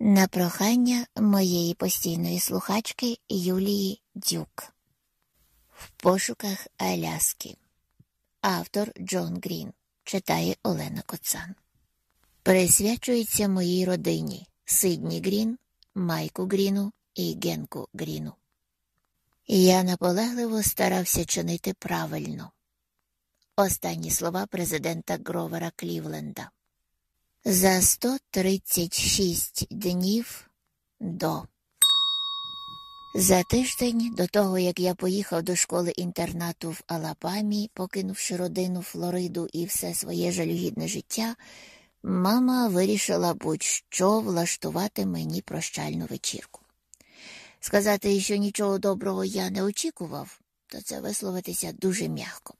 на прохання моєї постійної слухачки Юлії Дюк. В пошуках Аляски. Автор Джон Грін. Читає Олена Коцан. Присвячується моїй родині Сидні Грін, Майку Гріну і Генку Гріну. Я наполегливо старався чинити правильно. Останні слова президента Гровера Клівленда. За 136 днів до. За тиждень до того, як я поїхав до школи інтернату в Алабамі, покинувши родину Флориду і все своє жалюгідне життя, мама вирішила будь-що влаштувати мені прощальну вечірку. Сказати, що нічого доброго я не очікував, то це висловитися дуже м'яко.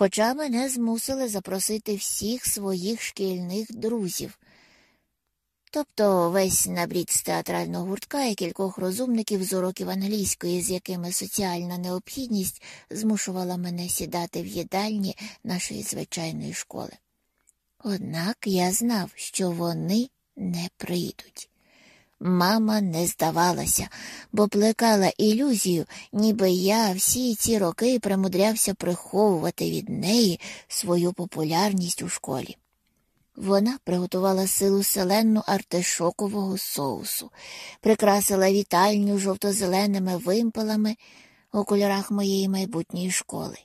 Хоча мене змусили запросити всіх своїх шкільних друзів, тобто весь набрід з театрального гуртка і кількох розумників з уроків англійської, з якими соціальна необхідність змушувала мене сідати в їдальні нашої звичайної школи. Однак я знав, що вони не прийдуть. Мама не здавалася, бо плекала ілюзію, ніби я всі ці роки примудрявся приховувати від неї свою популярність у школі. Вона приготувала силу селенну артишокового соусу, прикрасила вітальню жовто-зеленими вимпелами у кольорах моєї майбутньої школи,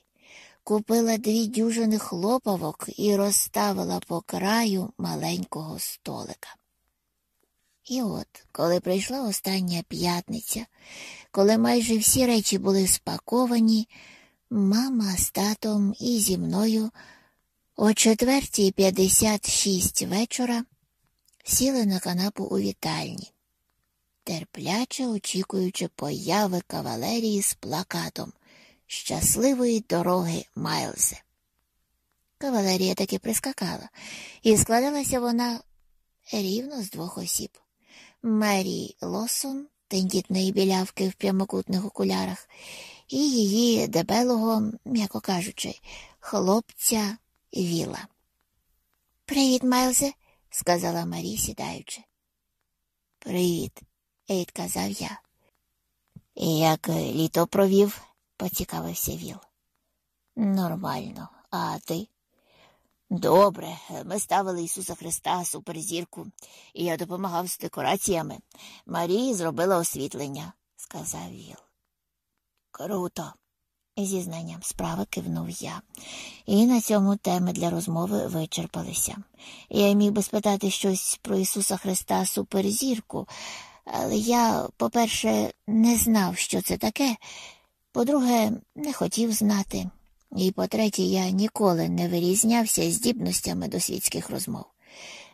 купила дві дюжини хлопавок і розставила по краю маленького столика. І от, коли прийшла остання п'ятниця, коли майже всі речі були спаковані, мама з татом і зі мною о четвертій п'ятдесят шість вечора сіли на канапу у вітальні, терпляче очікуючи появи кавалерії з плакатом Щасливої дороги Майлзе. Кавалерія таки прискакала, і складалася вона рівно з двох осіб. Мері Лосон, тендітної білявки в прямокутних окулярах, і її дебелого, м'яко кажучи, хлопця Віла. Привіт, Майлзе, сказала Марі, сідаючи. Привіт, відказав я. Як літо провів, поцікавився Віл. Нормально, а ти? Добре, ми ставили Ісуса Христа суперзірку, і я допомагав з декораціями. Марії зробила освітлення, сказав Віл. Круто, зі знанням справи кивнув я, і на цьому теми для розмови вичерпалися. Я міг би спитати щось про Ісуса Христа суперзірку, але я, по-перше, не знав, що це таке, по-друге, не хотів знати. І по-третє, я ніколи не вирізнявся здібностями до світських розмов.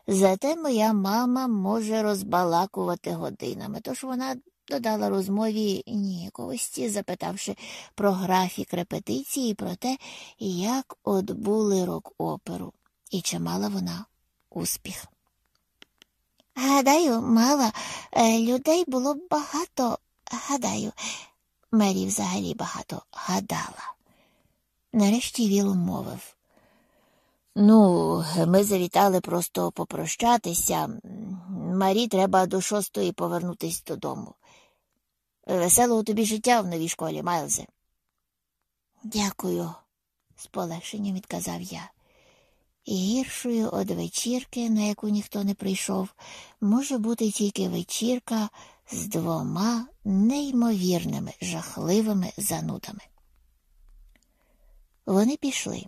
Зате моя мама може розбалакувати годинами, тож вона додала розмові ніяковості, запитавши про графік репетиції, про те, як отбули рок оперу, і чи мала вона успіх. Гадаю, мала, е, людей було багато, гадаю, Мері взагалі багато гадала. Нарешті Віл мовив. Ну, ми завітали просто попрощатися. Марі треба до шостої повернутись додому. Веселого тобі життя в новій школі, Майлзе. Дякую, з полегшенням відказав я. І гіршою од вечірки, на яку ніхто не прийшов, може бути тільки вечірка з двома неймовірними жахливими занудами. Вони пішли,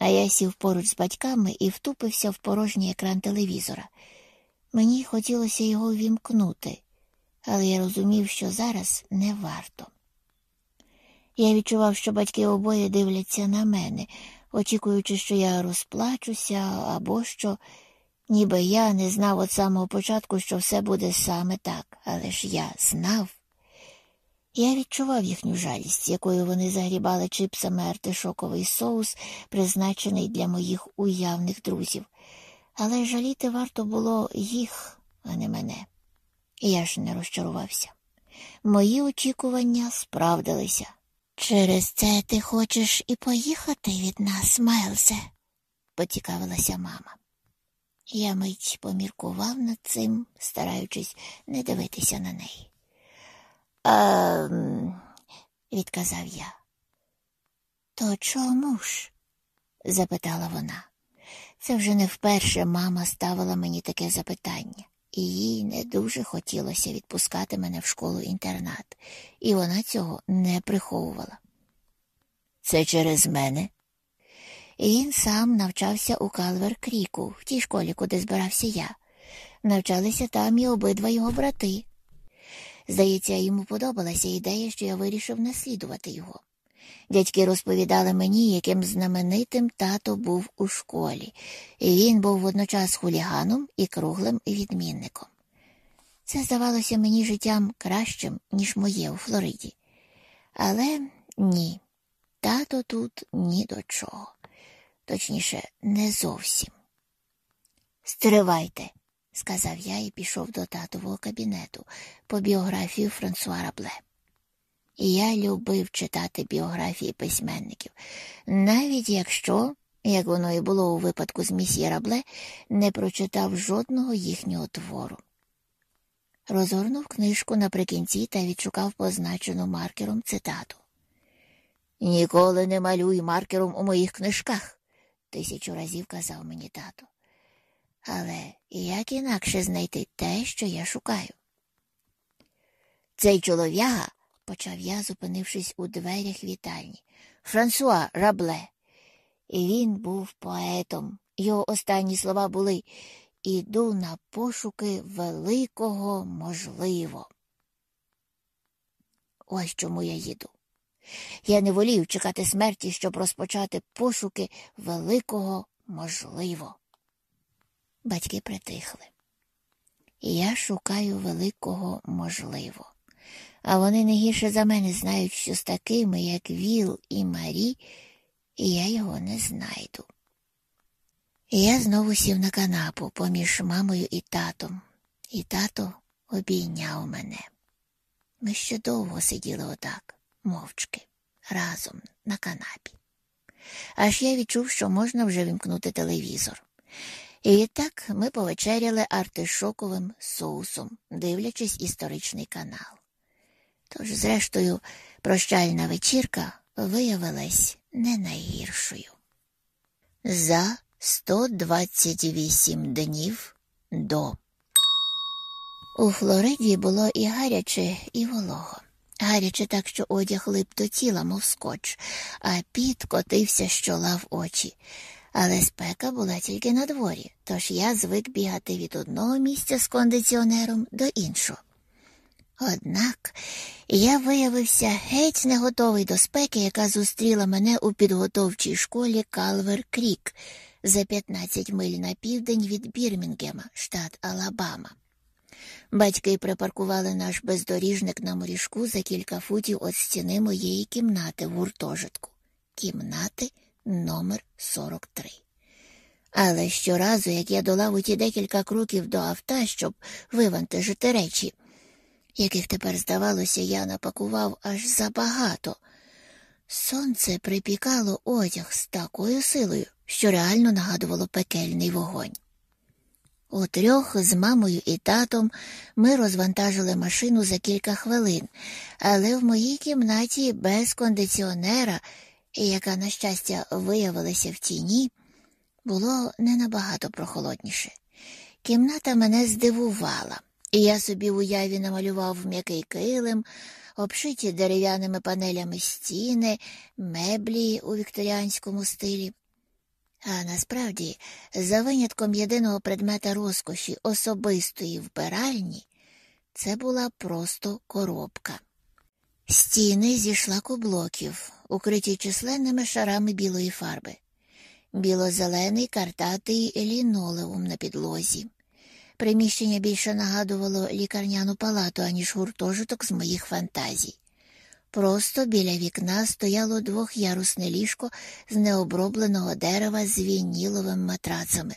а я сів поруч з батьками і втупився в порожній екран телевізора. Мені хотілося його вімкнути, але я розумів, що зараз не варто. Я відчував, що батьки обоє дивляться на мене, очікуючи, що я розплачуся або що, ніби я не знав від самого початку, що все буде саме так, але ж я знав. Я відчував їхню жалість, якою вони загрібали чипсами артишоковий соус, призначений для моїх уявних друзів, але жаліти варто було їх, а не мене. І я ж не розчарувався. Мої очікування справдилися. Через це ти хочеш і поїхати від нас, Майлзе? поцікавилася мама. Я мить поміркував над цим, стараючись не дивитися на неї. «Ем...» – відказав я. То чому ж? запитала вона. Це вже не вперше мама ставила мені таке запитання, і їй не дуже хотілося відпускати мене в школу інтернат, і вона цього не приховувала. Це через мене. І він сам навчався у Калвер Кріку, в тій школі, куди збирався я. Навчалися там і обидва його брати. Здається, йому подобалася ідея, що я вирішив наслідувати його. Дядьки розповідали мені, яким знаменитим тато був у школі, і він був водночас хуліганом і круглим відмінником. Це здавалося мені життям кращим, ніж моє у Флориді. Але ні, тато тут ні до чого. Точніше, не зовсім. Стривайте, сказав я і пішов до татового кабінету по біографію Франсуа Рабле. І я любив читати біографії письменників, навіть якщо, як воно і було у випадку з місьє Рабле, не прочитав жодного їхнього твору. Розгорнув книжку наприкінці та відшукав позначену маркером цитату. Ніколи не малюй маркером у моїх книжках, тисячу разів казав мені тато. Але як інакше знайти те, що я шукаю? Цей чолов'яга почав я, зупинившись у дверях вітальні. Франсуа Рабле. І він був поетом. Його останні слова були Іду на пошуки великого можливо. Ось чому я їду. Я не волію чекати смерті, щоб розпочати пошуки великого можливо. Батьки притихли. Я шукаю великого можливо а вони не гірше за мене знають, що з такими, як Віл і Марі, і я його не знайду. Я знову сів на канапу поміж мамою і татом, і тато обійняв мене. Ми ще довго сиділи отак, мовчки, разом на канапі. Аж я відчув, що можна вже вімкнути телевізор. І так ми повечеряли артишоковим соусом, дивлячись історичний канал. Тож, зрештою, прощальна вечірка виявилась не найгіршою. За 128 днів до. У Флориді було і гаряче, і волого. Гаряче так, що одяг лип до тіла, мов скотч, а піт котився з чола в очі. Але спека була тільки на дворі, тож я звик бігати від одного місця з кондиціонером до іншого. Однак я виявився геть не готовий до спеки, яка зустріла мене у підготовчій школі Калвер Крік за 15 миль на південь від Бірмінгема, штат Алабама. Батьки припаркували наш бездоріжник на морішку за кілька футів від стіни моєї кімнати в гуртожитку. Кімнати номер 43 Але щоразу, як я долав у ті декілька кроків до авто, щоб вивантажити речі, яких тепер, здавалося, я напакував аж забагато. Сонце припікало одяг з такою силою, що реально нагадувало пекельний вогонь. У трьох з мамою і татом ми розвантажили машину за кілька хвилин, але в моїй кімнаті без кондиціонера, яка, на щастя, виявилася в тіні, було не набагато прохолодніше. Кімната мене здивувала. І я собі в уяві намалював м'який килим, обшиті дерев'яними панелями стіни, меблі у вікторіанському стилі. А насправді, за винятком єдиного предмета розкоші особистої вбиральні, це була просто коробка. Стіни зі шлакоблоків, укриті численними шарами білої фарби, біло-зелений картатий лінолеум на підлозі. Приміщення більше нагадувало лікарняну палату, аніж гуртожиток з моїх фантазій. Просто біля вікна стояло двохярусне ліжко з необробленого дерева з вініловими матрацами.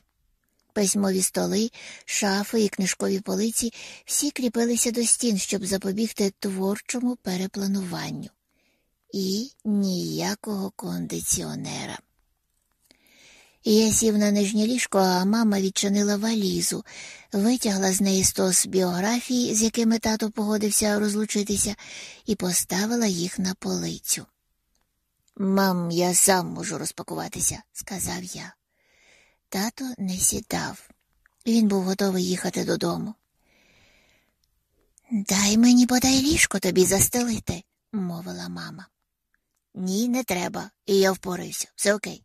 Письмові столи, шафи і книжкові полиці всі кріпилися до стін, щоб запобігти творчому переплануванню. І ніякого кондиціонера. Я сів на нижнє ліжко, а мама відчинила валізу, витягла з неї стос біографій, з якими тато погодився розлучитися, і поставила їх на полицю. Мам, я сам можу розпакуватися, сказав я. Тато не сідав. Він був готовий їхати додому. Дай мені бодай ліжко тобі застелити, мовила мама. Ні, не треба, і я впораюся, все окей.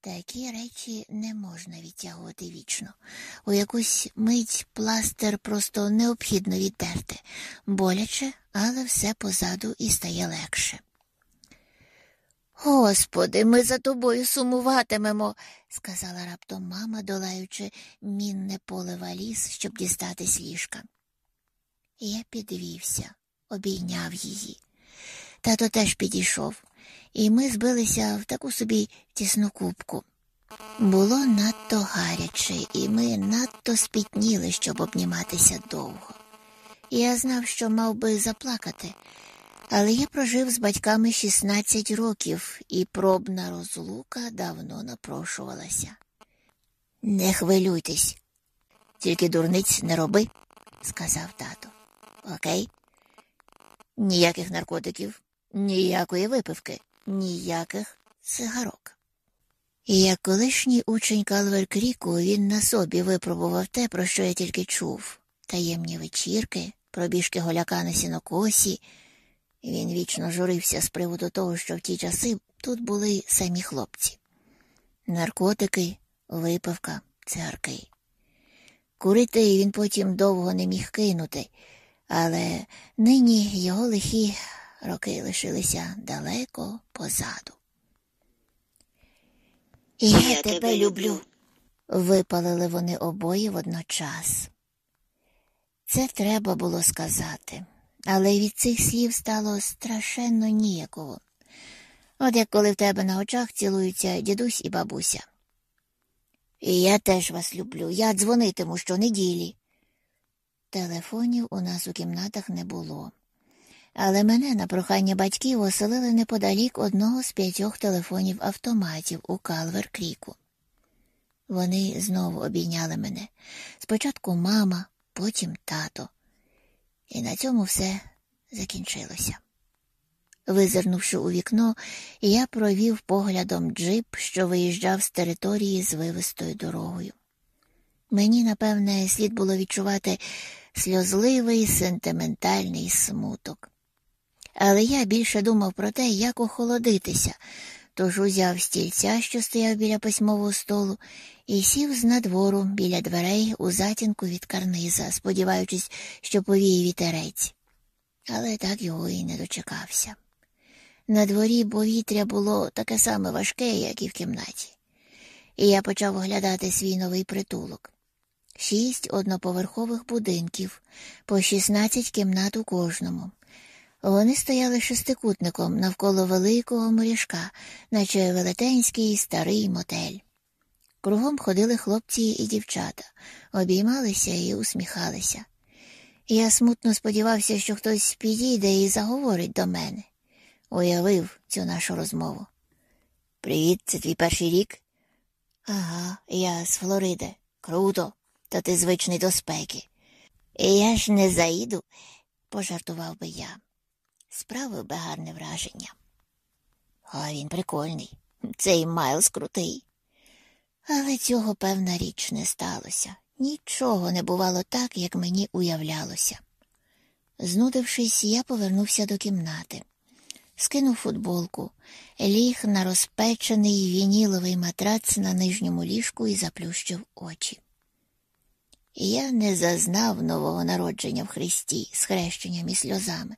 Такі речі не можна відтягувати вічно. У якусь мить пластир просто необхідно відтерти, боляче, але все позаду і стає легше. Господи, ми за тобою сумуватимемо, сказала раптом мама, долаючи мінне поле валіз, щоб дістатись ліжка. Я підвівся, обійняв її. Тато теж підійшов, і ми збилися в таку собі тісну кубку. Було надто гаряче, і ми надто спітніли, щоб обніматися довго. Я знав, що мав би заплакати, але я прожив з батьками 16 років, і пробна розлука давно напрошувалася. Не хвилюйтесь, тільки дурниць не роби, сказав тато. Окей? Ніяких наркотиків, ніякої випивки, ніяких цигарок. І як колишній учень Калвер Кріку він на собі випробував те, про що я тільки чув таємні вечірки, пробіжки голяка на сінокосі. Він вічно журився з приводу того, що в ті часи тут були самі хлопці. Наркотики, випивка, цигарки. Курити він потім довго не міг кинути, але нині його лихі роки лишилися далеко позаду. Я, Я тебе люблю, випалили вони обоє водночас. Це треба було сказати, але від цих слів стало страшенно ніяково. От як коли в тебе на очах цілуються дідусь і бабуся. І я теж вас люблю. Я дзвонитиму щонеділі. Телефонів у нас у кімнатах не було, але мене на прохання батьків оселили неподалік одного з п'ятьох телефонів автоматів у Калвер Кріку. Вони знову обійняли мене. Спочатку мама, потім тато. І на цьому все закінчилося. Визирнувши у вікно, я провів поглядом джип, що виїжджав з території з вивистою дорогою. Мені, напевне, слід було відчувати сльозливий сентиментальний смуток. Але я більше думав про те, як охолодитися, тож узяв стільця, що стояв біля письмового столу, і сів з надвору біля дверей у затінку від карниза, сподіваючись, що повіє вітерець. Але так його і не дочекався. На дворі повітря було таке саме важке, як і в кімнаті, і я почав оглядати свій новий притулок шість одноповерхових будинків, по 16 кімнат у кожному. Вони стояли шестикутником навколо великого моряшка, наче велетенський старий мотель. Кругом ходили хлопці і дівчата, обіймалися і усміхалися. Я смутно сподівався, що хтось підійде і заговорить до мене. Уявив цю нашу розмову. Привіт, це твій перший рік? Ага, я з Флориди. Круто то ти звичний до спеки. Я ж не заїду, пожартував би я. Справив би гарне враження. А він прикольний, цей Майлз крутий. Але цього певна річ не сталося. Нічого не бувало так, як мені уявлялося. Знудившись, я повернувся до кімнати, скинув футболку, ліг на розпечений вініловий матрац на нижньому ліжку і заплющив очі. Я не зазнав нового народження в Христі з хрещенням і сльозами,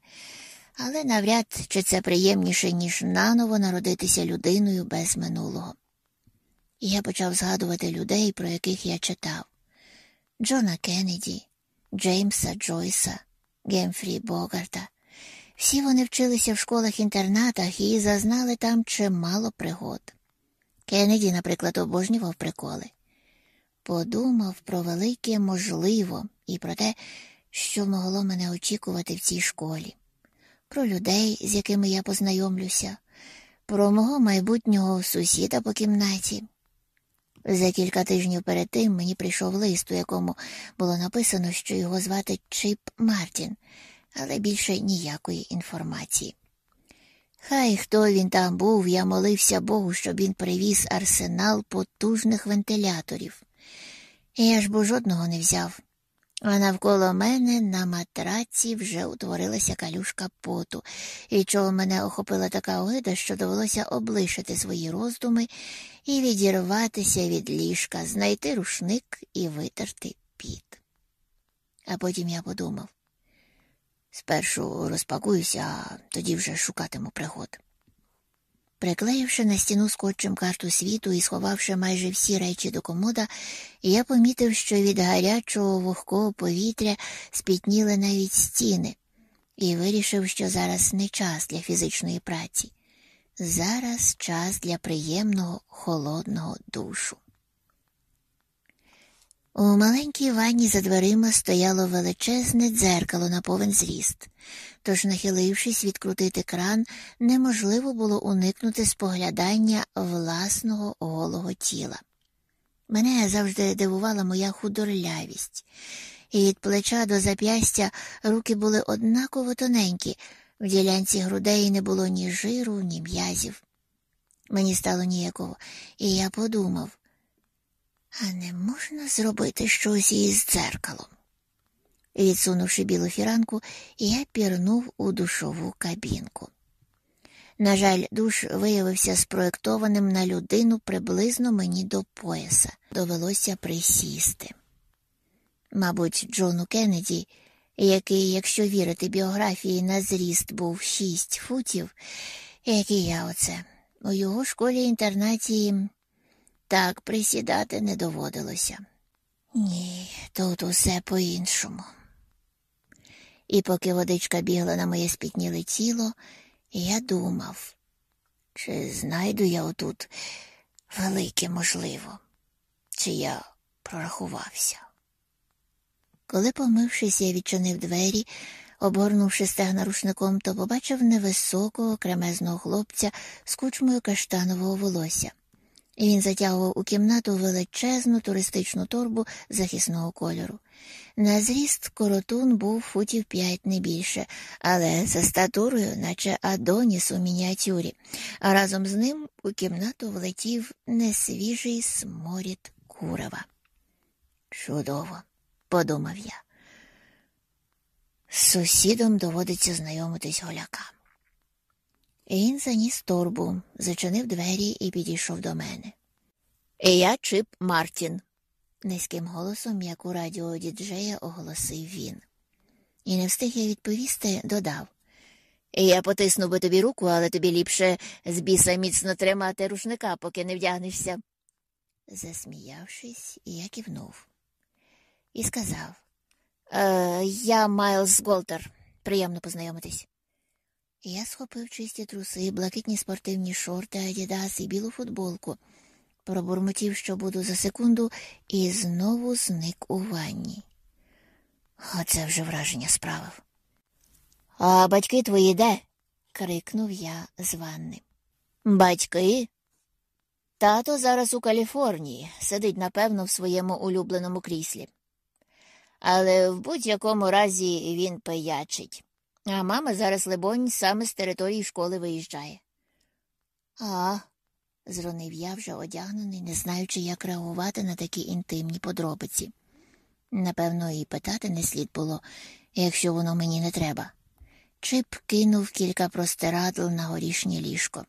але навряд чи це приємніше, ніж наново народитися людиною без минулого. Я почав згадувати людей, про яких я читав Джона Кеннеді, Джеймса Джойса, Гемфрі Богарта. Всі вони вчилися в школах-інтернатах і зазнали там чимало пригод. Кеннеді, наприклад, обожнював приколи подумав про велике можливо і про те, що могло мене очікувати в цій школі, про людей, з якими я познайомлюся, про мого майбутнього сусіда по кімнаті. За кілька тижнів перед тим мені прийшов лист, у якому було написано, що його звати Чип Мартін, але більше ніякої інформації. Хай хто він там був, я молився Богу, щоб він привіз арсенал потужних вентиляторів. Я ж бо жодного не взяв. А навколо мене на матраці вже утворилася калюшка поту, і чого мене охопила така огида, що довелося облишити свої роздуми і відірватися від ліжка, знайти рушник і витерти піт. А потім я подумав спершу розпакуюся, а тоді вже шукатиму пригод. Приклеївши на стіну скотчем карту світу і сховавши майже всі речі до комода, я помітив, що від гарячого вогкого повітря спітніли навіть стіни, і вирішив, що зараз не час для фізичної праці. Зараз час для приємного холодного душу. У маленькій ванні за дверима стояло величезне дзеркало на повен зріст, тож, нахилившись відкрутити кран, неможливо було уникнути споглядання власного голого тіла. Мене завжди дивувала моя худорлявість, і від плеча до зап'ястя руки були однаково тоненькі, в ділянці грудей не було ні жиру, ні м'язів. Мені стало ніяково, і я подумав. А не можна зробити щось із дзеркалом? Відсунувши білу фіранку, я пірнув у душову кабінку. На жаль, душ виявився спроєктованим на людину приблизно мені до пояса. Довелося присісти. Мабуть, Джону Кеннеді, який, якщо вірити біографії, на зріст був шість футів, як і я оце, у його школі інтернаті так присідати не доводилося. Ні, тут усе по-іншому. І поки водичка бігла на моє спітніле тіло, я думав, чи знайду я отут велике можливо, чи я прорахувався. Коли, помившись, я відчинив двері, обгорнувши стегна рушником, то побачив невисокого кремезного хлопця з кучмою каштанового волосся він затягував у кімнату величезну туристичну торбу захисного кольору. На зріст коротун був футів п'ять не більше, але за статурою, наче Адоніс у мініатюрі, а разом з ним у кімнату влетів несвіжий сморід курева. Чудово, подумав я. З сусідом доводиться знайомитись голяка. Він заніс торбу, зачинив двері і підійшов до мене. Я Чип Мартін, низьким голосом, як у радіо діджея, оголосив він. І не встиг я відповісти, додав Я потисну би тобі руку, але тобі ліпше з біса міцно тримати рушника, поки не вдягнешся. Засміявшись, я кивнув і сказав «Е, Я Майлз Голтер. Приємно познайомитись. Я схопив чисті труси, блакитні спортивні шорти, адідас і білу футболку, пробурмотів, що буду за секунду, і знову зник у ванні. Оце вже враження справив. А батьки твої де? крикнув я з ванни. Батьки? Тато зараз у Каліфорнії, сидить, напевно, в своєму улюбленому кріслі. Але в будь-якому разі він пиячить. А мама зараз, либонь, саме з території школи виїжджає. А, зронив я вже одягнений, не знаючи, як реагувати на такі інтимні подробиці. Напевно, і питати не слід було, якщо воно мені не треба. Чип кинув кілька простирадл на горішнє ліжко.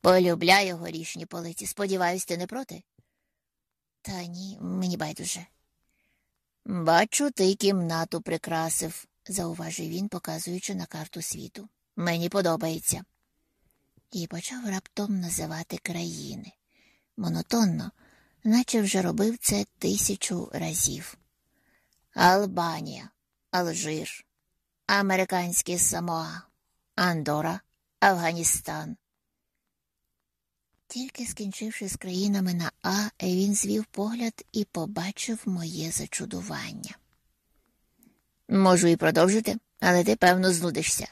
Полюбляю горішні полиці. Сподіваюсь, ти не проти? Та ні, мені байдуже. Бачу, ти кімнату прикрасив, зауважив він, показуючи на карту світу. Мені подобається. І почав раптом називати країни. Монотонно, наче вже робив це тисячу разів. Албанія, Алжир, Американські Самоа, Андора, Афганістан. Тільки скінчивши з країнами на А, він звів погляд і побачив моє зачудування. Можу і продовжити, але ти, певно, знудишся.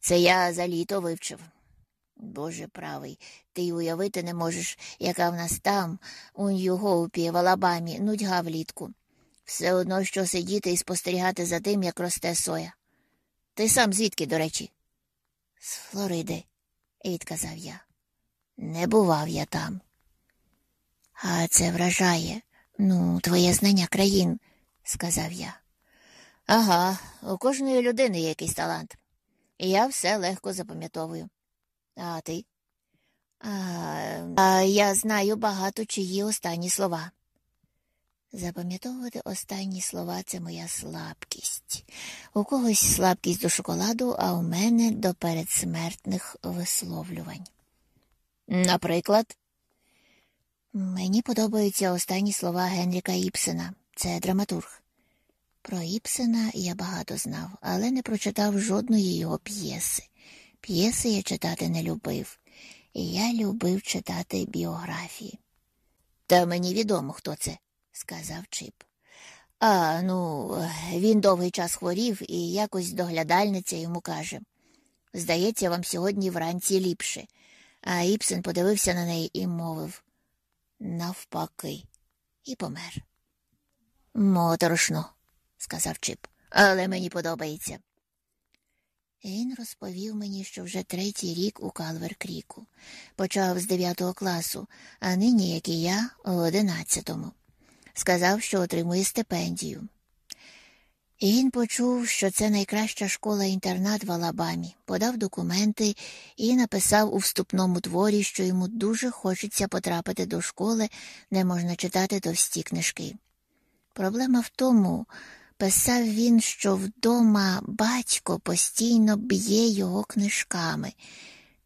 Це я за літо вивчив. Боже правий, ти й уявити не можеш, яка в нас там, у Нью-Гоупі, в Алабамі, нудьга влітку. Все одно, що сидіти і спостерігати за тим, як росте соя. Ти сам звідки, до речі? З Флориди, відказав я. Не бував я там. А це вражає. Ну, твоє знання країн, сказав я. Ага, у кожної людини є якийсь талант. Я все легко запам'ятовую. А ти? А, а я знаю багато чиї останні слова. Запам'ятовувати останні слова це моя слабкість. У когось слабкість до шоколаду, а у мене до передсмертних висловлювань. Наприклад, мені подобаються останні слова Генріка Іпсена, це драматург. Про Іпсена я багато знав, але не прочитав жодної його п'єси. П'єси я читати не любив, і я любив читати біографії. Та мені відомо, хто це, сказав Чип. А ну, він довгий час хворів і якось доглядальниця йому каже Здається, вам сьогодні вранці ліпше. А Іпсен подивився на неї і мовив навпаки, і помер. Моторошно, сказав Чип, але мені подобається. Він розповів мені, що вже третій рік у Калвер Кріку. Почав з дев'ятого класу, а нині, як і я, у одинадцятому. Сказав, що отримує стипендію. І він почув, що це найкраща школа-інтернат в Алабамі, подав документи і написав у вступному творі, що йому дуже хочеться потрапити до школи, де можна читати товсті книжки. Проблема в тому, писав він, що вдома батько постійно б'є його книжками,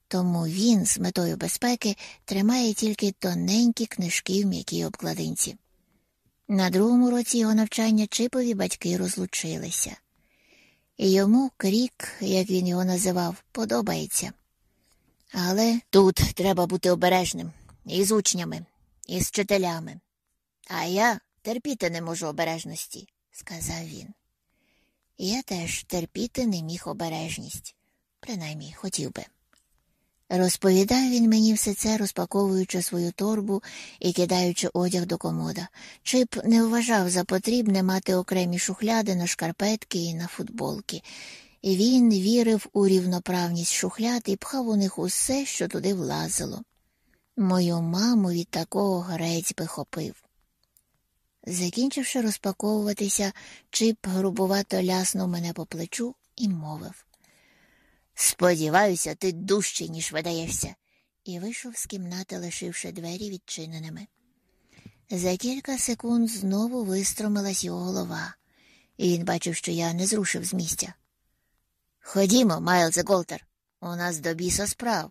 тому він з метою безпеки тримає тільки тоненькі книжки в м'якій обкладинці. На другому році його навчання Чипові батьки розлучилися, і йому крік, як він його називав, подобається. Але тут треба бути обережним і з учнями, і з вчителями. А я терпіти не можу обережності, сказав він. Я теж терпіти не міг обережність, принаймні хотів би. Розповідав він мені все це, розпаковуючи свою торбу і кидаючи одяг до комода. Чип не вважав за потрібне мати окремі шухляди на шкарпетки і на футболки, він вірив у рівноправність шухляд і пхав у них усе, що туди влазило. Мою маму від такого грець би хопив. Закінчивши розпаковуватися, Чип грубувато ляснув мене по плечу і мовив Сподіваюся, ти дужче, ніж видаєшся, і вийшов з кімнати, лишивши двері відчиненими. За кілька секунд знову вистромилась його голова, і він бачив, що я не зрушив з місця. Ходімо, Майлзе Голтер, у нас до біса справ.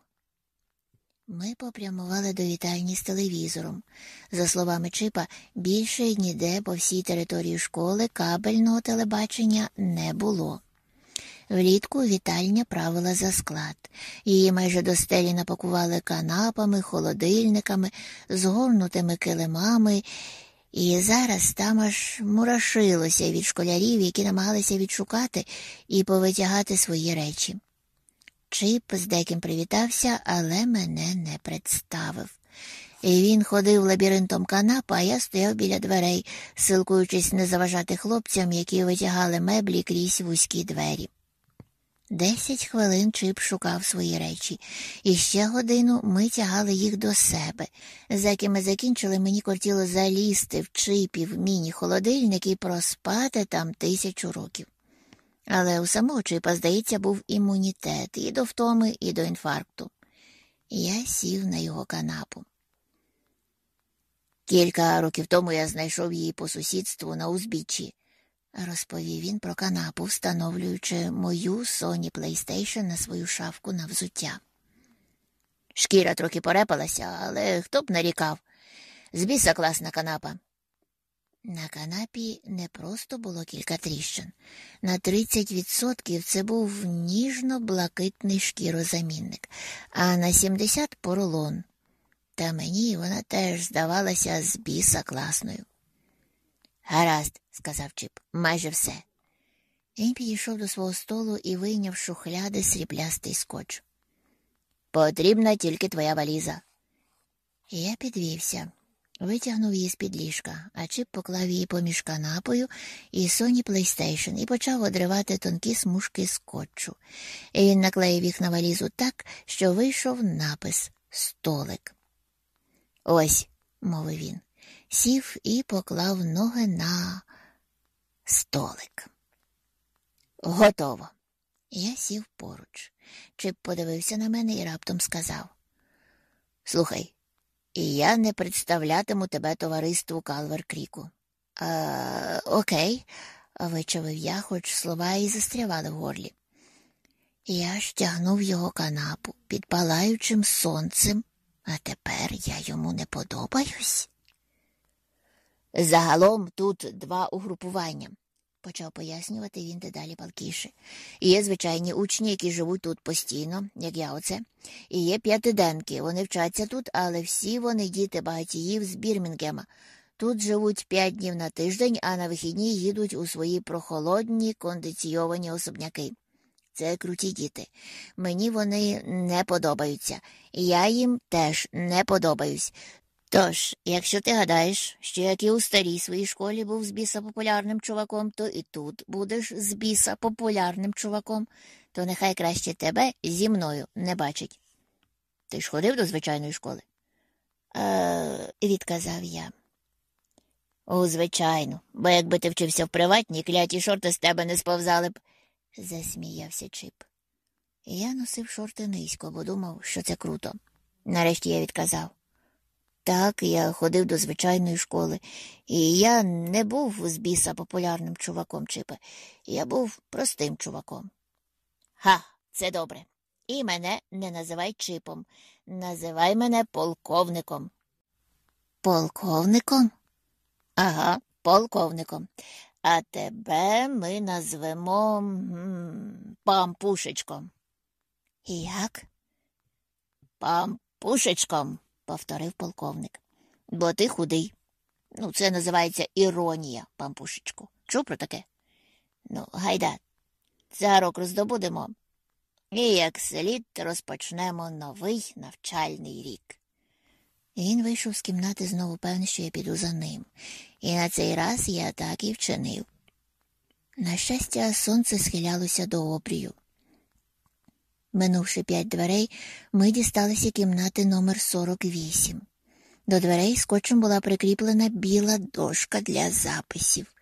Ми попрямували до вітальні з телевізором. За словами Чипа, більше ніде по всій території школи кабельного телебачення не було. Влітку вітальня правила за склад. Її майже до стелі напакували канапами, холодильниками, згорнутими килимами, і зараз там аж мурашилося від школярів, які намагалися відшукати і повитягати свої речі. Чип з деким привітався, але мене не представив. І він ходив лабіринтом канап, а я стояв біля дверей, силкуючись не заважати хлопцям, які витягали меблі крізь вузькі двері. Десять хвилин Чип шукав свої речі, і ще годину ми тягали їх до себе. Заки ми закінчили, мені кортіло залізти в чипів міні-холодильник і проспати там тисячу років. Але у самого чипа, здається, був імунітет і до втоми, і до інфаркту. Я сів на його канапу. Кілька років тому я знайшов її по сусідству на узбіччі розповів він про канапу, встановлюючи мою Sony PlayStation на свою шафку на взуття. Шкіра трохи порепалася, але хто б нарікав. Збіса класна канапа. На канапі не просто було кілька тріщин. На 30% це був ніжно-блакитний шкірозамінник, а на 70% поролон. Та мені вона теж здавалася з біса класною. Гаразд, сказав Чіп, майже все. Він підійшов до свого столу і вийняв шухляди сріблястий скотч. Потрібна тільки твоя валіза. Я підвівся, витягнув її з під ліжка, а Чіп поклав її поміж канапою і Sony PlayStation і почав одривати тонкі смужки скотчу. І Він наклеїв їх на валізу так, що вийшов напис Столик. Ось, мовив він, сів і поклав ноги на столик. Готово. Я сів поруч. Чип подивився на мене і раптом сказав Слухай, я не представлятиму тебе товариству Калвер Кріку. «А, Окей, вичавив я, хоч слова і застрявали в горлі. Я ж тягнув його канапу під палаючим сонцем, а тепер я йому не подобаюсь. Загалом тут два угрупування почав пояснювати він дедалі палкіше. Є звичайні учні, які живуть тут постійно, як я оце, і є п'ятиденки. Вони вчаться тут, але всі вони діти багатіїв з Бірмінгема. Тут живуть п'ять днів на тиждень, а на вихідні їдуть у свої прохолодні кондиційовані особняки. Це круті діти. Мені вони не подобаються, я їм теж не подобаюсь. Тож, якщо ти гадаєш, що як і у старій своїй школі був з біса популярним чуваком, то і тут будеш з біса популярним чуваком, то нехай краще тебе зі мною не бачить. Ти ж ходив до звичайної школи? Е, відказав я. У звичайну, бо якби ти вчився в приватній, кляті шорти з тебе не сповзали б, засміявся Чип. Я носив шорти низько, бо думав, що це круто. Нарешті я відказав. Так, я ходив до звичайної школи, і я не був з біса популярним чуваком Чипе, я був простим чуваком. Ха, це добре. І мене не називай чипом. Називай мене полковником. Полковником? Ага, полковником. А тебе ми назвемо м, пампушечком. Як? Пампушечком повторив полковник. Бо ти худий. Ну, це називається іронія, пампушечку. Чув про таке? Ну, гайда, цигарок роздобудемо. І як слід розпочнемо новий навчальний рік. Він вийшов з кімнати знову певний, що я піду за ним, і на цей раз я так і вчинив. На щастя, сонце схилялося до обрію. Минувши п'ять дверей, ми дісталися кімнати номер 48. До дверей скотчем була прикріплена біла дошка для записів.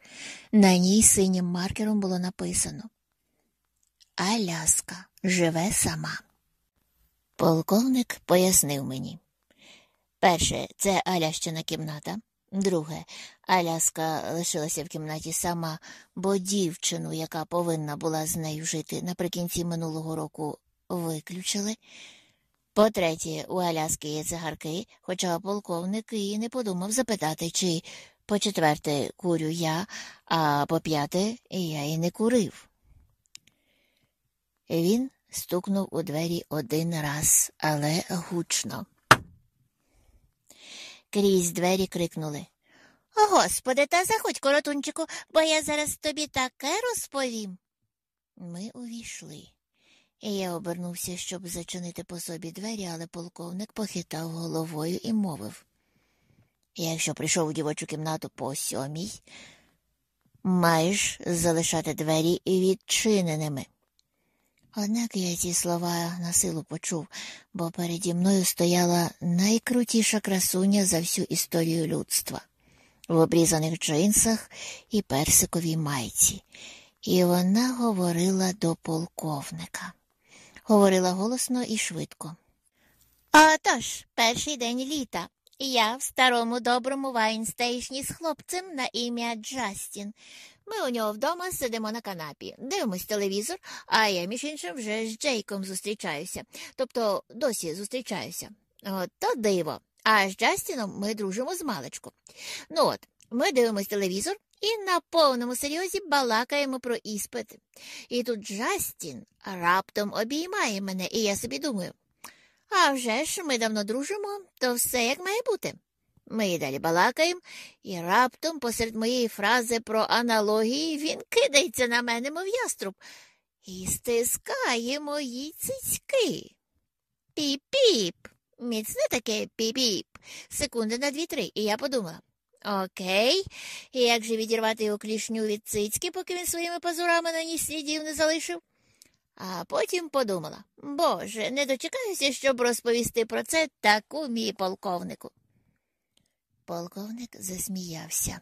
На ній синім маркером було написано Аляска живе сама. Полковник пояснив мені. Перше, це Алящина кімната. Друге, Аляска лишилася в кімнаті сама, бо дівчину, яка повинна була з нею жити наприкінці минулого року, виключили. По третє, у Аляски є цигарки, хоча полковник і не подумав запитати, чи по четверте курю я, а по п'яте я і не курив. Він стукнув у двері один раз, але гучно. Крізь двері крикнули Господи, та заходь, коротунчику, бо я зараз тобі таке розповім. Ми увійшли. Я обернувся, щоб зачинити по собі двері, але полковник похитав головою і мовив. Якщо прийшов у дівочу кімнату по сьомій, маєш залишати двері відчиненими. Однак я ці слова на силу почув, бо переді мною стояла найкрутіша красуня за всю історію людства в обрізаних джинсах і персиковій майці, і вона говорила до полковника говорила голосно і швидко. Отож, перший день літа. Я в старому доброму Вайн-Стейшні з хлопцем на ім'я Джастін. Ми у нього вдома сидимо на канапі, дивимось телевізор, а я, між іншим, вже з Джейком зустрічаюся, тобто досі зустрічаюся. От то диво. А з Джастіном ми дружимо з маличку. Ну от, ми дивимось телевізор, і на повному серйозі балакаємо про іспит. І тут Джастін раптом обіймає мене, і я собі думаю. А вже ж ми давно дружимо, то все як має бути. Ми і далі балакаємо, і раптом посеред моєї фрази про аналогії він кидається на мене, мов яструб, і стискає мої цицьки. Піп-піп. Міцне таке піп-піп. Секунди на дві-три, і я подумала. Окей, і як же відірвати його клішню від цицьки, поки він своїми пазурами на ній слідів не залишив? А потім подумала Боже, не дочекаюся, щоб розповісти про це таку мій полковнику. Полковник засміявся.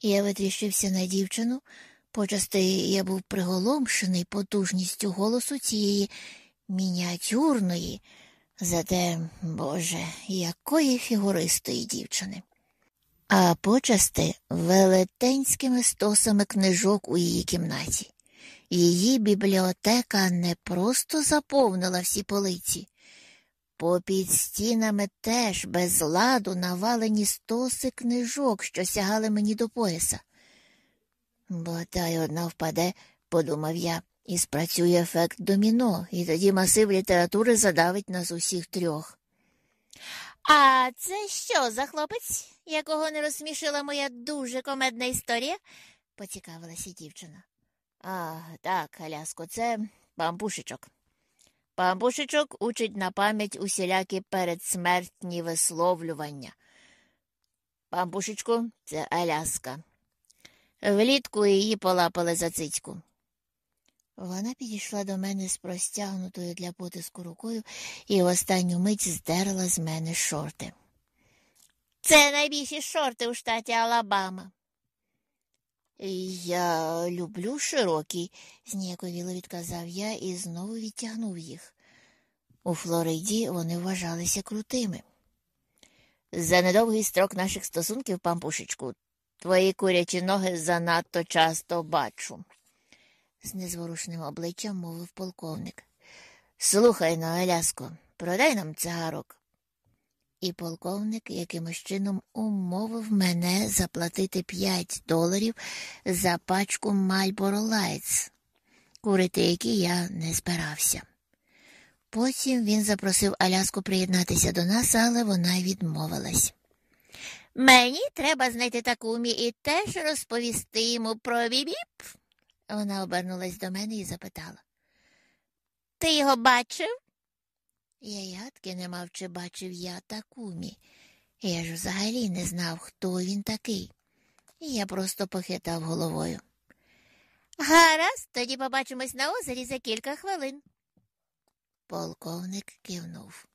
Я витріщився на дівчину, почасти я був приголомшений потужністю голосу цієї мініатюрної, зате, Боже, якої фігуристої дівчини. А почасти велетенськими стосами книжок у її кімнаті. Її бібліотека не просто заповнила всі полиці, попід стінами теж без ладу навалені стоси книжок, що сягали мені до пояса. Бодай одна впаде, подумав я, і спрацює ефект доміно, і тоді масив літератури задавить нас усіх трьох. А це що за хлопець, якого не розсмішила моя дуже комедна історія? поцікавилася дівчина. А, так, Аляско, це пампушечок. Пампушечок учить на пам'ять усілякі передсмертні висловлювання. Пампушечку це Аляска. Влітку її полапали за цицьку. Вона підійшла до мене з простягнутою для потиску рукою і в останню мить здерла з мене шорти. Це найбільші шорти у штаті Алабама. Я люблю широкі, зніяковіло відказав я і знову відтягнув їх. У Флориді вони вважалися крутими. За недовгий строк наших стосунків, пампушечку, твої курячі ноги занадто часто бачу, з незворушним обличчям мовив полковник. Слухай на Аляско, продай нам цигарок і полковник якимось чином умовив мене заплатити 5 доларів за пачку Marlboro Lights, курити які я не збирався. Потім він запросив Аляску приєднатися до нас, але вона відмовилась. Мені треба знайти такумі і теж розповісти йому про бібіп. Вона обернулась до мене і запитала. Ти його бачив? Я й не мав, чи бачив я такумі. Я ж взагалі не знав, хто він такий. Я просто похитав головою. Гаразд, тоді побачимось на озері за кілька хвилин. Полковник кивнув.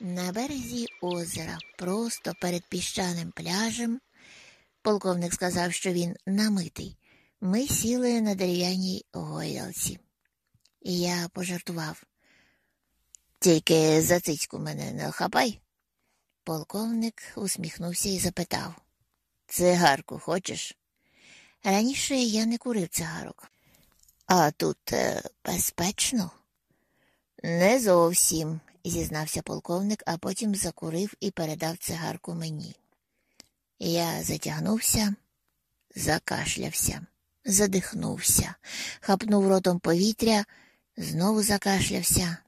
На березі озера, просто перед піщаним пляжем, полковник сказав, що він намитий. Ми сіли на дерев'яній гойдалці. Я пожартував. Тільки за цицьку мене не хапай. Полковник усміхнувся і запитав Цигарку хочеш? Раніше я не курив цигарок. А тут е, безпечно? Не зовсім, зізнався полковник, а потім закурив і передав цигарку мені. Я затягнувся, закашлявся, задихнувся, хапнув ротом повітря, знову закашлявся.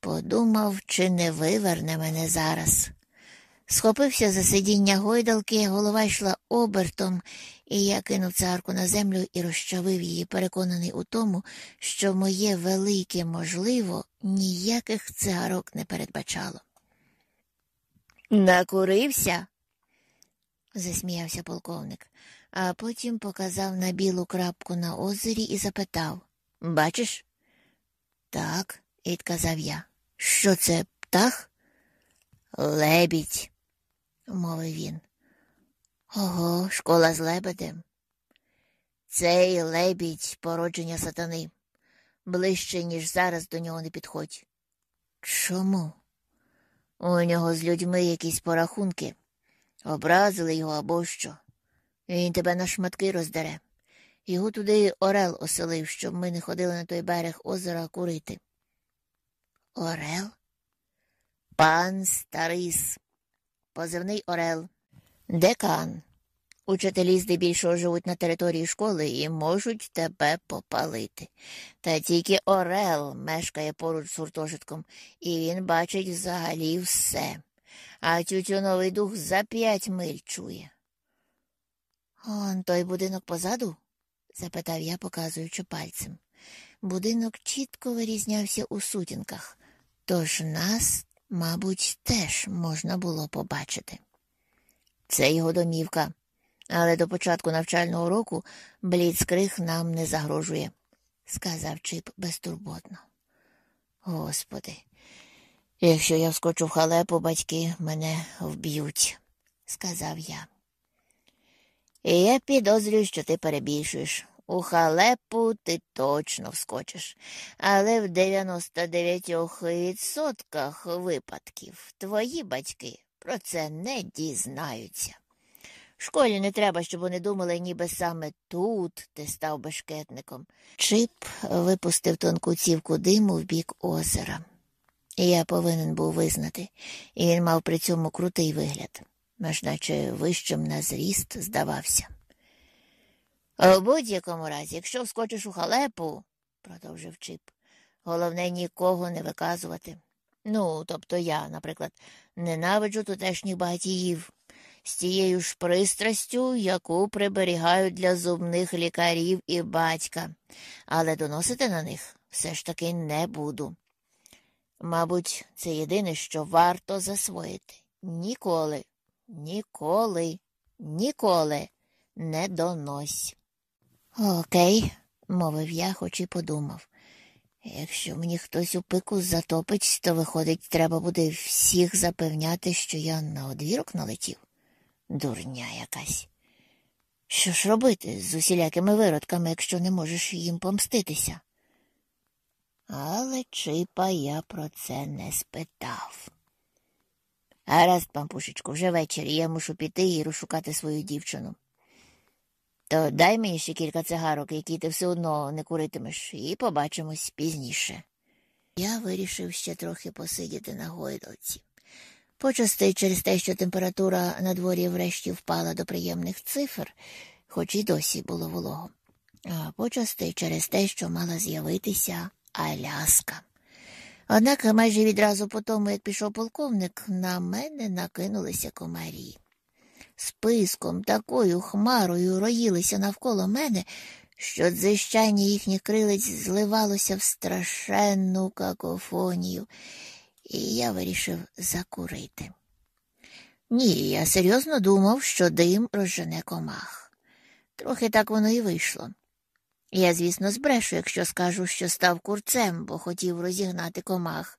Подумав, чи не виверне мене зараз. Схопився за сидіння гойдалки, голова йшла обертом, і я кинув царку на землю і розчавив її, переконаний у тому, що моє велике можливо ніяких цигарок не передбачало. Накурився, засміявся полковник, а потім показав на білу крапку на озері і запитав Бачиш? Так, відказав я. Що це птах? Лебідь, мовив він. Ого, школа з лебедем. Цей лебідь породження сатани. Ближче, ніж зараз до нього не підходь. Чому? У нього з людьми якісь порахунки. Образили його або що. Він тебе на шматки роздере. Його туди Орел оселив, щоб ми не ходили на той берег озера курити. Орел? Пан Старис, позивний Орел, декан. Учителі здебільшого живуть на території школи і можуть тебе попалити. Та тільки Орел мешкає поруч з гуртожитком, і він бачить взагалі все, а тютюновий дух за п'ять миль чує. Он той будинок позаду? запитав я, показуючи пальцем. будинок чітко вирізнявся у сутінках, тож нас, мабуть, теж можна було побачити. Це його домівка, але до початку навчального року бліцкриг нам не загрожує, сказав Чип безтурботно. Господи, якщо я вскочу в халепу, батьки мене вб'ють, сказав я. І я підозрюю, що ти перебільшуєш. У халепу ти точно вскочиш, але в 99% випадків твої батьки про це не дізнаються. Школі не треба, щоб вони думали, ніби саме тут ти став бешкетником. Чип випустив тонку цівку диму в бік озера. Я повинен був визнати, і він мав при цьому крутий вигляд, аж наче вищим на зріст здавався. У будь-якому разі, якщо вскочиш у халепу, продовжив Чип, головне нікого не виказувати. Ну, тобто я, наприклад, ненавиджу тутешніх багатіїв з тією ж пристрастю, яку приберігають для зубних лікарів і батька, але доносити на них все ж таки не буду. Мабуть, це єдине, що варто засвоїти. Ніколи, ніколи, ніколи не донось. Окей, мовив я, хоч і подумав. Якщо мені хтось у пику затопить, то, виходить, треба буде всіх запевняти, що я на одвірок налетів. Дурня якась. Що ж робити з усілякими виродками, якщо не можеш їм помститися? Але Чипа я про це не спитав. Гаразд, пампушечку, вже вечір, я мушу піти і розшукати свою дівчину. То дай мені ще кілька цигарок, які ти все одно не куритимеш, і побачимось пізніше. Я вирішив ще трохи посидіти на гойдалці. Почасти через те, що температура на дворі врешті впала до приємних цифр, хоч і досі було волого, а почасти через те, що мала з'явитися Аляска. Однак майже відразу по тому, як пішов полковник, на мене накинулися комарі списком, такою хмарою роїлися навколо мене, що дзищання їхніх крилиць зливалося в страшенну какофонію, і я вирішив закурити. Ні, я серйозно думав, що дим розжене комах. Трохи так воно і вийшло. Я, звісно, збрешу, якщо скажу, що став курцем, бо хотів розігнати комах.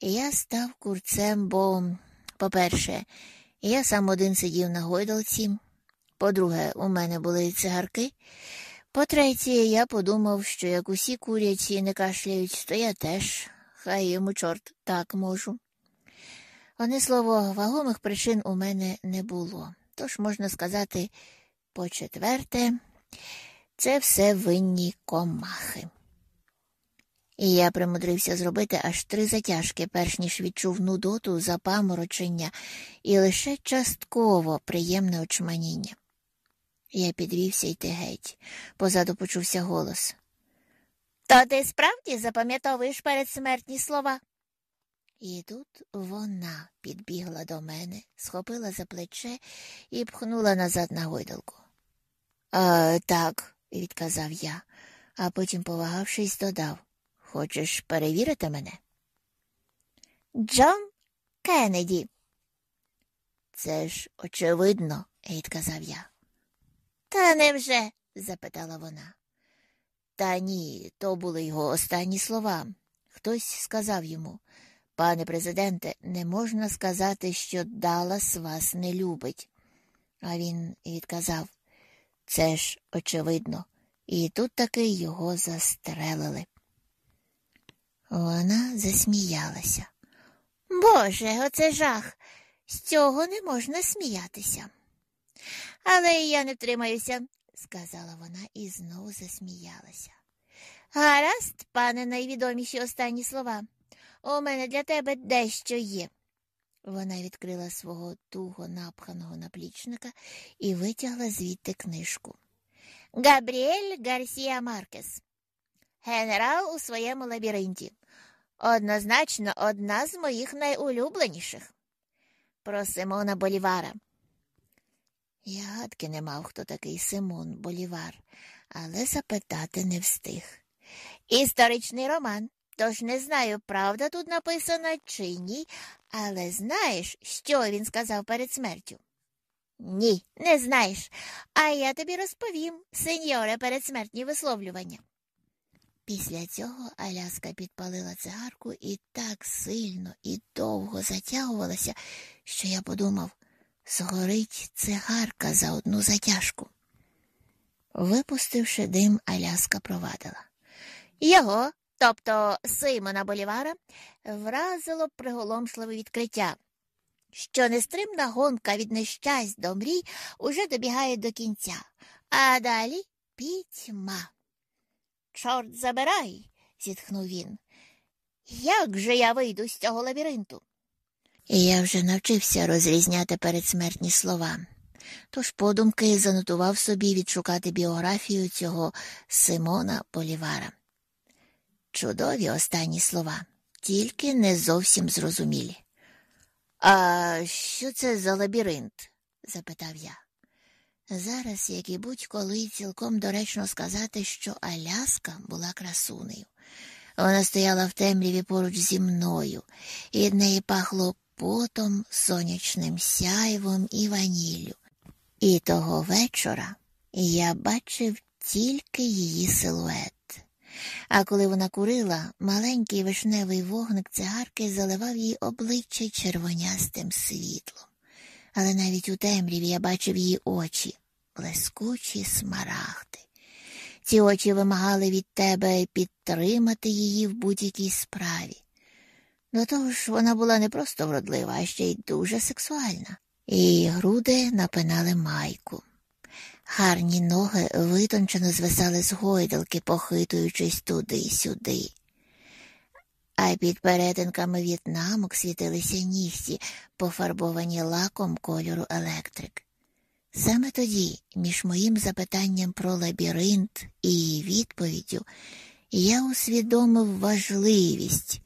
Я став курцем, бо, по-перше, я сам один сидів на гойдалці. По-друге, у мене були цигарки. По-третє, я подумав, що як усі курять і не кашляють, то я теж, хай йому чорт так можу. Одне слово, вагомих причин у мене не було. Тож, можна сказати, по четверте, це все винні комахи. І я примудрився зробити аж три затяжки, перш ніж відчув нудоту, запаморочення і лише частково приємне очманіння. Я підвівся йти геть. Позаду почувся голос. То ти справді запам'ятовуєш передсмертні слова? І тут вона підбігла до мене, схопила за плече і пхнула назад на гойдалку. «А, Так, відказав я, а потім, повагавшись, додав. Хочеш перевірити мене? Джон Кеннеді. Це ж очевидно, відказав я. Та невже? запитала вона. Та ні, то були його останні слова. Хтось сказав йому пане президенте, не можна сказати, що Даллас вас не любить. А він відказав це ж очевидно, і тут таки його застрелили. Вона засміялася. Боже, оце жах. З цього не можна сміятися. Але я не втримаюся, сказала вона і знову засміялася. Гаразд, пане найвідоміші останні слова. У мене для тебе дещо є. Вона відкрила свого туго напханого наплічника і витягла звідти книжку. Габріель Гарсія Маркес. Генерал у своєму лабіринті. Однозначно, одна з моїх найулюбленіших. Про Симона Болівара. Я гадки не мав, хто такий Симон Болівар, але запитати не встиг. Історичний роман. Тож не знаю, правда тут написано чи ні, але знаєш, що він сказав перед смертю? Ні, не знаєш. А я тобі розповім, сеньоре, передсмертні висловлювання. Після цього Аляска підпалила цигарку і так сильно і довго затягувалася, що я подумав згорить цигарка за одну затяжку. Випустивши дим, Аляска провадила. Його, тобто Симона Болівара, вразило приголомшливе відкриття, що нестримна гонка від нещасть до мрій уже добігає до кінця, а далі пітьма. Чорт забирай, зітхнув він. Як же я вийду з цього лабіринту? Я вже навчився розрізняти передсмертні слова. Тож подумки занотував собі відшукати біографію цього Симона Болівара. Чудові останні слова, тільки не зовсім зрозумілі. А що це за лабіринт? запитав я. Зараз, як і будь-коли, цілком доречно сказати, що Аляска була красунею. Вона стояла в темряві поруч зі мною, і від неї пахло потом, сонячним сяйвом і ваніллю. І того вечора я бачив тільки її силует. А коли вона курила, маленький вишневий вогник цигарки заливав їй обличчя червонястим світлом. Але навіть у темряві я бачив її очі, блискучі смарагди. Ці очі вимагали від тебе підтримати її в будь-якій справі. До того ж, вона була не просто вродлива, а ще й дуже сексуальна. Її груди напинали майку. Гарні ноги витончено звисали з гойдалки, похитуючись туди й сюди. А під перетинками в'єтнамок світилися нігті, пофарбовані лаком кольору електрик. Саме тоді, між моїм запитанням про лабіринт і її відповіддю, я усвідомив важливість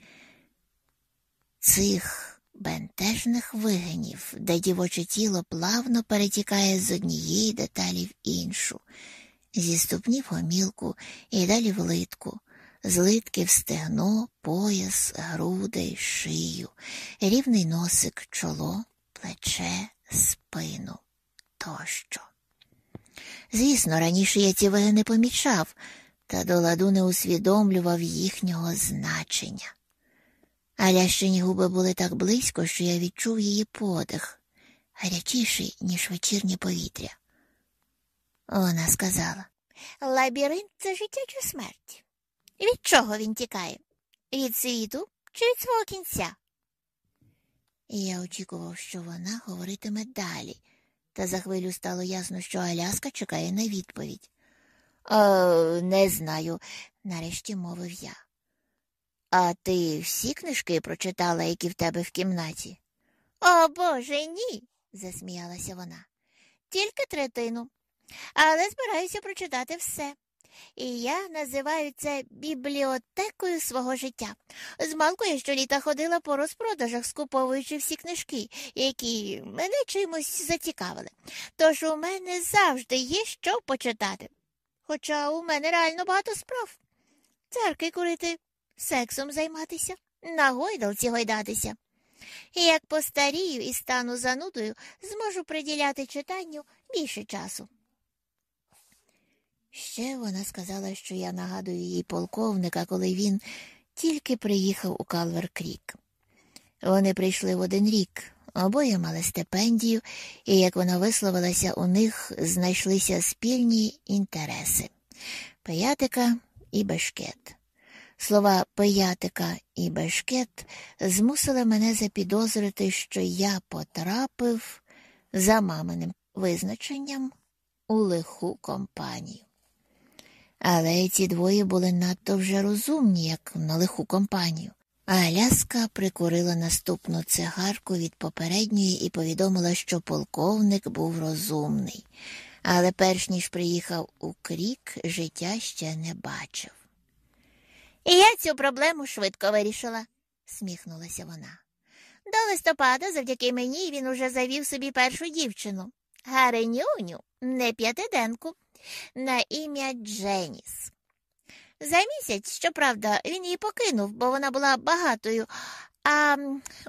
цих бентежних вигинів, де дівоче тіло плавно перетікає з однієї деталі в іншу, зі ступні в гомілку і далі в литку, з в стегно, пояс, груди, шию, рівний носик, чоло, плече, спину тощо. Звісно, раніше я ці виги не помічав, та до ладу не усвідомлював їхнього значення. А губи були так близько, що я відчув її подих, гарячіший, ніж вечірнє повітря. Вона сказала Лабіринт це життя чи смерть. Від чого він тікає? Від світу чи від свого кінця? І я очікував, що вона говоритиме далі, та за хвилю стало ясно, що Аляска чекає на відповідь. «Е, Не знаю, нарешті мовив я. А ти всі книжки прочитала, які в тебе в кімнаті? О, Боже, ні, засміялася вона. Тільки третину. Але збираюся прочитати все. І я називаю це бібліотекою свого життя. Змалку я щоліта ходила по розпродажах, скуповуючи всі книжки, які мене чимось зацікавили. Тож у мене завжди є що почитати. Хоча у мене реально багато справ. Церкви курити, сексом займатися, на гойдалці гойдатися. І як постарію і стану занудою, зможу приділяти читанню більше часу. Ще вона сказала, що я нагадую їй полковника, коли він тільки приїхав у Калвер Крік. Вони прийшли в один рік, обоє мали стипендію, і, як вона висловилася, у них знайшлися спільні інтереси пиятика і бешкет. Слова пиятика і бешкет змусили мене запідозрити, що я потрапив за маминим визначенням у лиху компанію. Але ці двоє були надто вже розумні, як на лиху компанію. Аляска прикурила наступну цигарку від попередньої і повідомила, що полковник був розумний, але перш ніж приїхав у крік, життя ще не бачив. І я цю проблему швидко вирішила, сміхнулася вона. До листопада, завдяки мені, він уже завів собі першу дівчину. Гаренюню, не п'ятиденку, на ім'я Дженіс. За місяць, щоправда, він її покинув, бо вона була багатою, а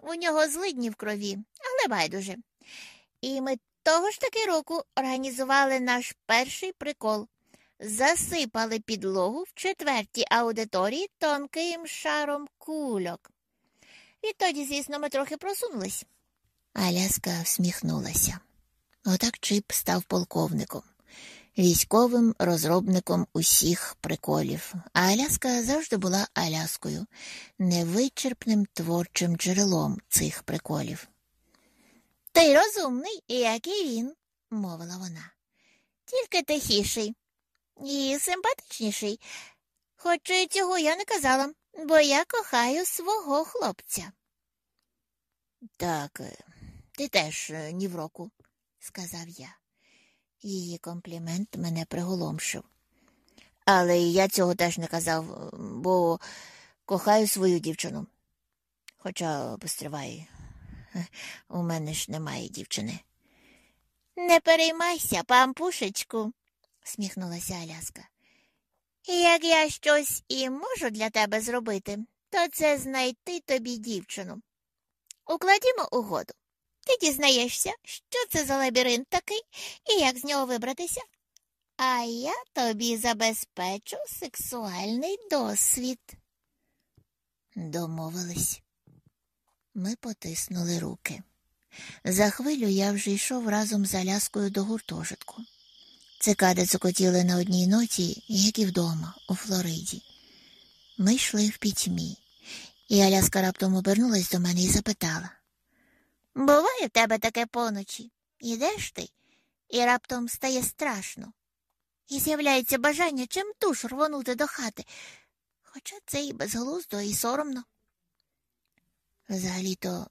у нього злидні в крові, але байдуже. І ми того ж таки року організували наш перший прикол. Засипали підлогу в четвертій аудиторії тонким шаром кульок. Відтоді, звісно, ми трохи просунулись. Аляска всміхнулася. Отак Чип став полковником, військовим розробником усіх приколів, а Аляска завжди була Аляскою, невичерпним творчим джерелом цих приколів. Ти розумний, як і він, мовила вона, тільки тихіший і симпатичніший. Хоч цього я не казала, бо я кохаю свого хлопця. Так, ти теж ні в року, сказав я. Її комплімент мене приголомшив. Але я цього теж не казав, бо кохаю свою дівчину. Хоча постривай, у мене ж немає дівчини. Не переймайся, пампушечку, сміхнулася Аляска. Як я щось і можу для тебе зробити, то це знайти тобі дівчину. Укладімо угоду. Ти дізнаєшся, що це за лабіринт такий і як з нього вибратися. А я тобі забезпечу сексуальний досвід. Домовились. Ми потиснули руки. За хвилю я вже йшов разом з Аляскою до гуртожитку. Цикади цокотіли на одній ноті, як і вдома, у Флориді. Ми йшли в пітьмі, і Аляска раптом обернулась до мене і запитала Буває в тебе таке поночі? Ідеш ти, і раптом стає страшно, і з'являється бажання чим туш рвонути до хати, хоча це і безглуздо, і соромно. Взагалі-то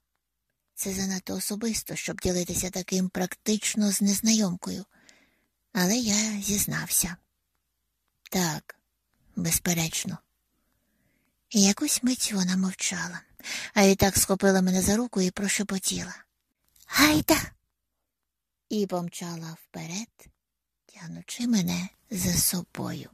це занадто особисто, щоб ділитися таким практично з незнайомкою. Але я зізнався. Так, безперечно. І якусь мить вона мовчала, а відтак схопила мене за руку і прошепотіла. Гайда. І помчала вперед, тягнучи мене за собою.